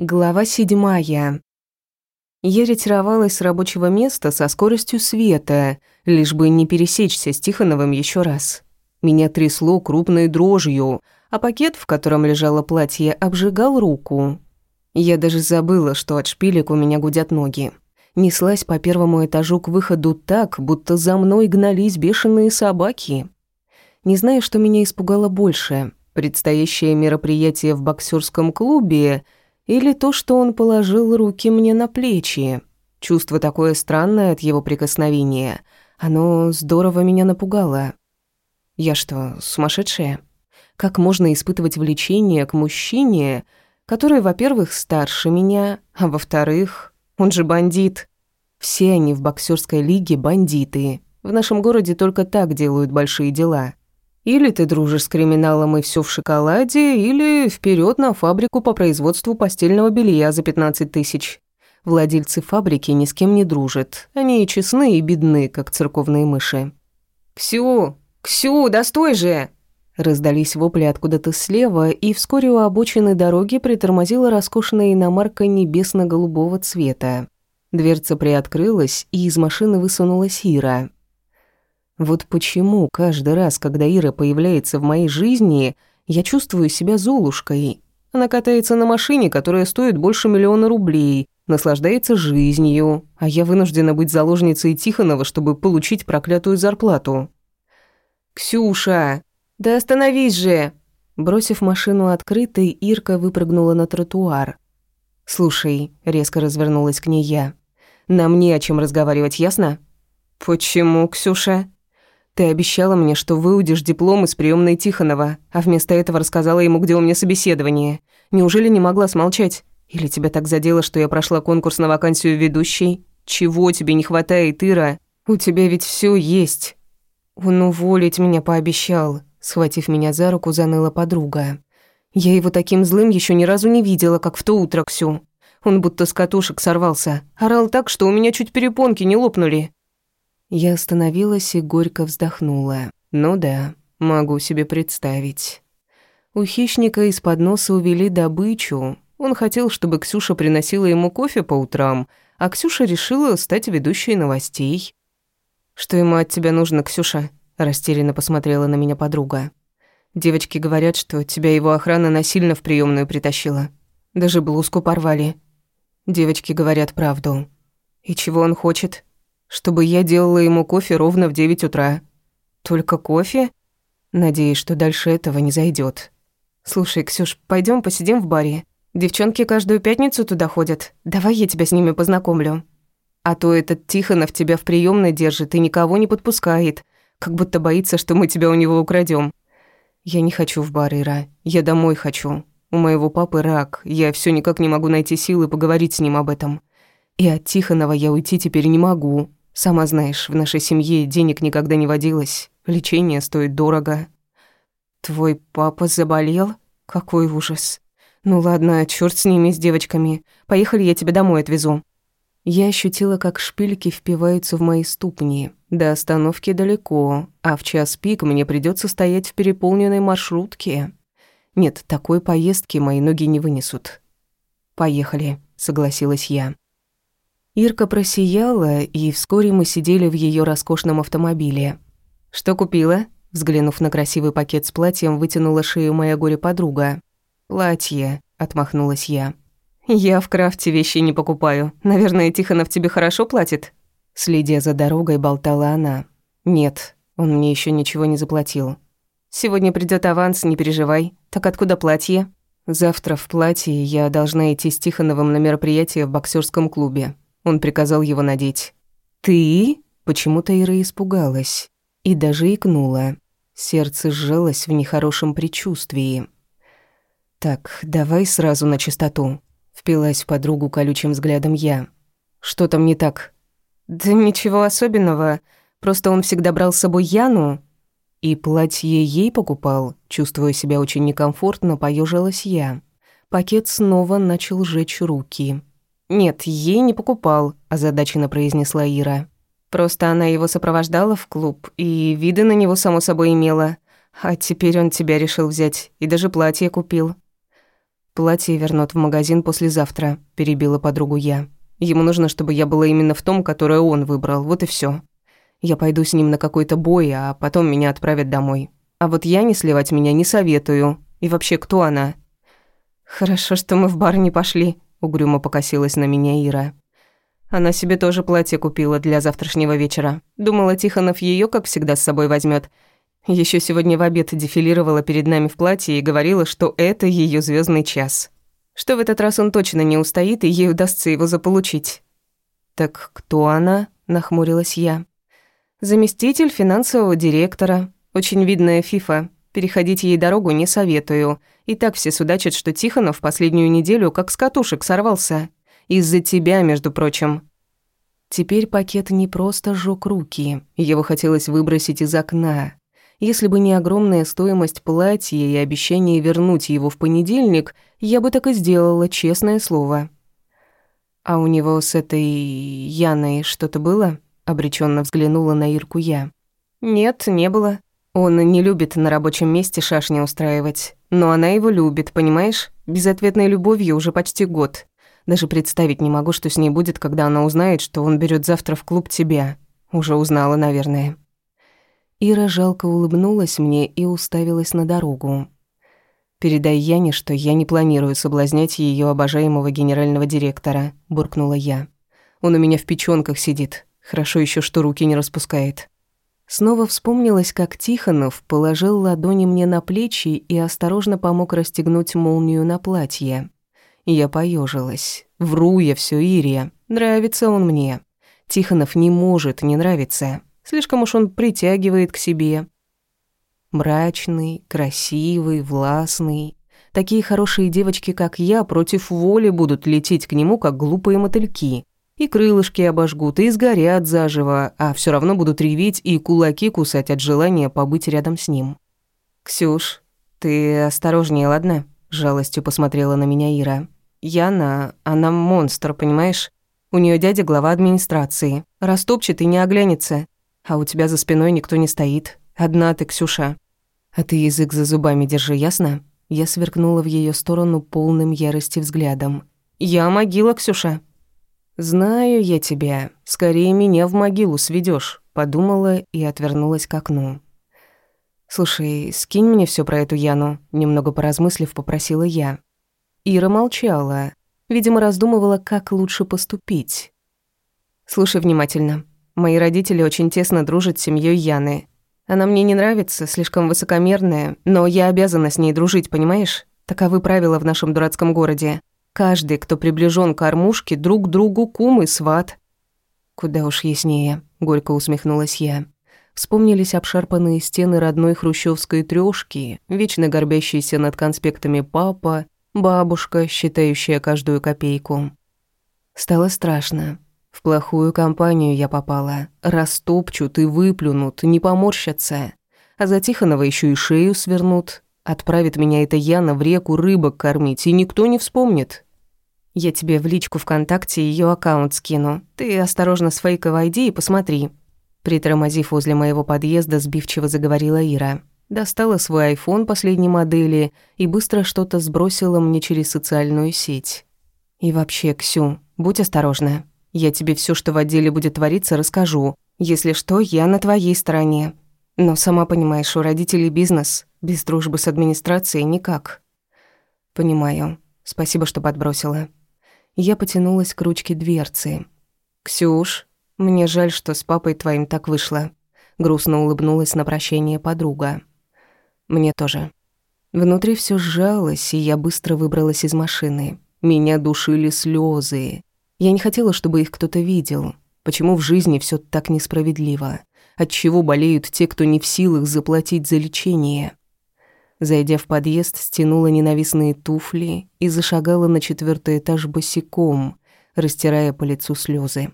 Глава седьмая. Я ретировалась с рабочего места со скоростью света, лишь бы не пересечься с Тихоновым еще раз. Меня трясло крупной дрожью, а пакет, в котором лежало платье, обжигал руку. Я даже забыла, что от шпилек у меня гудят ноги. Неслась по первому этажу к выходу так, будто за мной гнались бешеные собаки. Не знаю, что меня испугало больше — предстоящее мероприятие в боксерском клубе — или то, что он положил руки мне на плечи. Чувство такое странное от его прикосновения. Оно здорово меня напугало. Я что, сумасшедшая? Как можно испытывать влечение к мужчине, который, во-первых, старше меня, а во-вторых, он же бандит. Все они в боксерской лиге бандиты. В нашем городе только так делают большие дела. Или ты дружишь с криминалом и все в шоколаде, или вперед на фабрику по производству постельного белья за 15 тысяч. Владельцы фабрики ни с кем не дружат. Они и честны, и бедны, как церковные мыши. «Ксю! Ксю, да же!» Раздались вопли откуда-то слева, и вскоре у обочины дороги притормозила роскошная иномарка небесно-голубого цвета. Дверца приоткрылась, и из машины высунулась Ира. Вот почему каждый раз, когда Ира появляется в моей жизни, я чувствую себя Золушкой. Она катается на машине, которая стоит больше миллиона рублей, наслаждается жизнью, а я вынуждена быть заложницей Тихонова, чтобы получить проклятую зарплату. «Ксюша, да остановись же!» Бросив машину открытой, Ирка выпрыгнула на тротуар. «Слушай», — резко развернулась к ней я, — «нам не о чем разговаривать, ясно?» «Почему, Ксюша?» Ты обещала мне, что выудишь диплом из приемной Тихонова, а вместо этого рассказала ему, где у меня собеседование. Неужели не могла смолчать? Или тебя так задело, что я прошла конкурс на вакансию ведущей? Чего тебе не хватает, Ира? У тебя ведь все есть. Он уволить меня пообещал. Схватив меня за руку, заныла подруга. Я его таким злым еще ни разу не видела, как в то утро, Ксю. Он будто с катушек сорвался. Орал так, что у меня чуть перепонки не лопнули. Я остановилась и горько вздохнула. Ну да, могу себе представить. У хищника из-под носа увели добычу. Он хотел, чтобы Ксюша приносила ему кофе по утрам, а Ксюша решила стать ведущей новостей. «Что ему от тебя нужно, Ксюша?» Растерянно посмотрела на меня подруга. «Девочки говорят, что тебя его охрана насильно в приемную притащила. Даже блузку порвали. Девочки говорят правду. И чего он хочет?» Чтобы я делала ему кофе ровно в девять утра. Только кофе? Надеюсь, что дальше этого не зайдет. Слушай, Ксюш, пойдем посидим в баре. Девчонки каждую пятницу туда ходят. Давай я тебя с ними познакомлю. А то этот Тихонов тебя в приемной держит и никого не подпускает, как будто боится, что мы тебя у него украдем. Я не хочу в бар, Ира. Я домой хочу. У моего папы рак. Я все никак не могу найти силы поговорить с ним об этом. И от Тихонова я уйти теперь не могу. Сама знаешь, в нашей семье денег никогда не водилось. Лечение стоит дорого. Твой папа заболел? Какой ужас. Ну ладно, чёрт с ними, с девочками. Поехали, я тебя домой отвезу. Я ощутила, как шпильки впиваются в мои ступни. До остановки далеко, а в час пик мне придётся стоять в переполненной маршрутке. Нет, такой поездки мои ноги не вынесут. «Поехали», — согласилась я. Ирка просияла, и вскоре мы сидели в ее роскошном автомобиле. «Что купила?» Взглянув на красивый пакет с платьем, вытянула шею моя горе-подруга. «Платье», — отмахнулась я. «Я в крафте вещи не покупаю. Наверное, Тихонов тебе хорошо платит?» Следя за дорогой, болтала она. «Нет, он мне еще ничего не заплатил. Сегодня придет аванс, не переживай. Так откуда платье?» «Завтра в платье я должна идти с Тихоновым на мероприятие в боксерском клубе. Он приказал его надеть. «Ты?» Почему-то Ира испугалась и даже икнула. Сердце сжалось в нехорошем предчувствии. «Так, давай сразу на чистоту», — впилась в подругу колючим взглядом я. «Что там не так?» «Да ничего особенного. Просто он всегда брал с собой Яну». И платье ей покупал, чувствуя себя очень некомфортно, поежилась я. Пакет снова начал жечь руки. «Нет, ей не покупал», – озадаченно произнесла Ира. «Просто она его сопровождала в клуб, и виды на него, само собой, имела. А теперь он тебя решил взять, и даже платье купил». Платье вернут в магазин послезавтра, перебила подругу я. Ему нужно, чтобы я была именно в том, которое он выбрал, вот и все. Я пойду с ним на какой-то бой, а потом меня отправят домой. А вот я не сливать меня не советую. И вообще, кто она? Хорошо, что мы в бар не пошли, угрюмо покосилась на меня Ира. Она себе тоже платье купила для завтрашнего вечера. Думала, Тихонов ее, как всегда, с собой возьмет. Еще сегодня в обед дефилировала перед нами в платье и говорила, что это ее звездный час. Что в этот раз он точно не устоит, и ей удастся его заполучить. «Так кто она?» – нахмурилась я. Заместитель финансового директора. Очень видная фифа. Переходить ей дорогу не советую. И так все судачат, что Тихонов последнюю неделю как с катушек сорвался. Из-за тебя, между прочим. Теперь пакет не просто жёг руки. Его хотелось выбросить из окна. Если бы не огромная стоимость платья и обещание вернуть его в понедельник, я бы так и сделала, честное слово. А у него с этой Яной что-то было? обреченно взглянула на Ирку я. Нет, не было. Он не любит на рабочем месте шашни устраивать, но она его любит, понимаешь? Безответной любовью уже почти год. Даже представить не могу, что с ней будет, когда она узнает, что он берет завтра в клуб тебя. Уже узнала, наверное. Ира жалко улыбнулась мне и уставилась на дорогу. «Передай Яне, что я не планирую соблазнять ее обожаемого генерального директора», – буркнула я. «Он у меня в печёнках сидит, Хорошо еще, что руки не распускает. Снова вспомнилось, как Тихонов положил ладони мне на плечи и осторожно помог расстегнуть молнию на платье. Я поежилась. Вру я все Ире. Нравится он мне. Тихонов не может не нравиться. Слишком уж он притягивает к себе. Мрачный, красивый, властный. Такие хорошие девочки, как я, против воли будут лететь к нему, как глупые мотыльки. И крылышки обожгут, и сгорят заживо, а все равно будут реветь и кулаки кусать от желания побыть рядом с ним. «Ксюш, ты осторожнее, ладно?» – жалостью посмотрела на меня Ира. «Яна, она монстр, понимаешь? У нее дядя глава администрации. Растопчет и не оглянется. А у тебя за спиной никто не стоит. Одна ты, Ксюша. А ты язык за зубами держи, ясно?» Я сверкнула в ее сторону полным ярости взглядом. «Я могила, Ксюша. «Знаю я тебя. Скорее меня в могилу сведешь, подумала и отвернулась к окну. «Слушай, скинь мне все про эту Яну», — немного поразмыслив, попросила я. Ира молчала. Видимо, раздумывала, как лучше поступить. «Слушай внимательно. Мои родители очень тесно дружат с семьей Яны. Она мне не нравится, слишком высокомерная, но я обязана с ней дружить, понимаешь? Таковы правила в нашем дурацком городе. Каждый, кто приближен к кормушке, друг другу кум и сват. Куда уж яснее, горько усмехнулась я. Вспомнились обшарпанные стены родной хрущевской трёшки, вечно горбящийся над конспектами папа, бабушка, считающая каждую копейку. Стало страшно. В плохую компанию я попала. Растопчут и выплюнут, не поморщатся. А за Тихонова ещё и шею свернут. Отправит меня эта Яна в реку рыбок кормить, и никто не вспомнит. Я тебе в личку ВКонтакте ее аккаунт скину. Ты осторожно с фейка войди и посмотри». Притормозив возле моего подъезда, сбивчиво заговорила Ира. Достала свой айфон последней модели и быстро что-то сбросила мне через социальную сеть. «И вообще, Ксю, будь осторожна. Я тебе все, что в отделе будет твориться, расскажу. Если что, я на твоей стороне. Но сама понимаешь, у родителей бизнес. Без дружбы с администрацией никак». «Понимаю. Спасибо, что подбросила». Я потянулась к ручке дверцы. «Ксюш, мне жаль, что с папой твоим так вышло», — грустно улыбнулась на прощение подруга. «Мне тоже». Внутри все сжалось, и я быстро выбралась из машины. Меня душили слезы. Я не хотела, чтобы их кто-то видел. Почему в жизни все так несправедливо? Отчего болеют те, кто не в силах заплатить за лечение? Зайдя в подъезд, стянула ненавистные туфли и зашагала на четвертый этаж босиком, растирая по лицу слезы.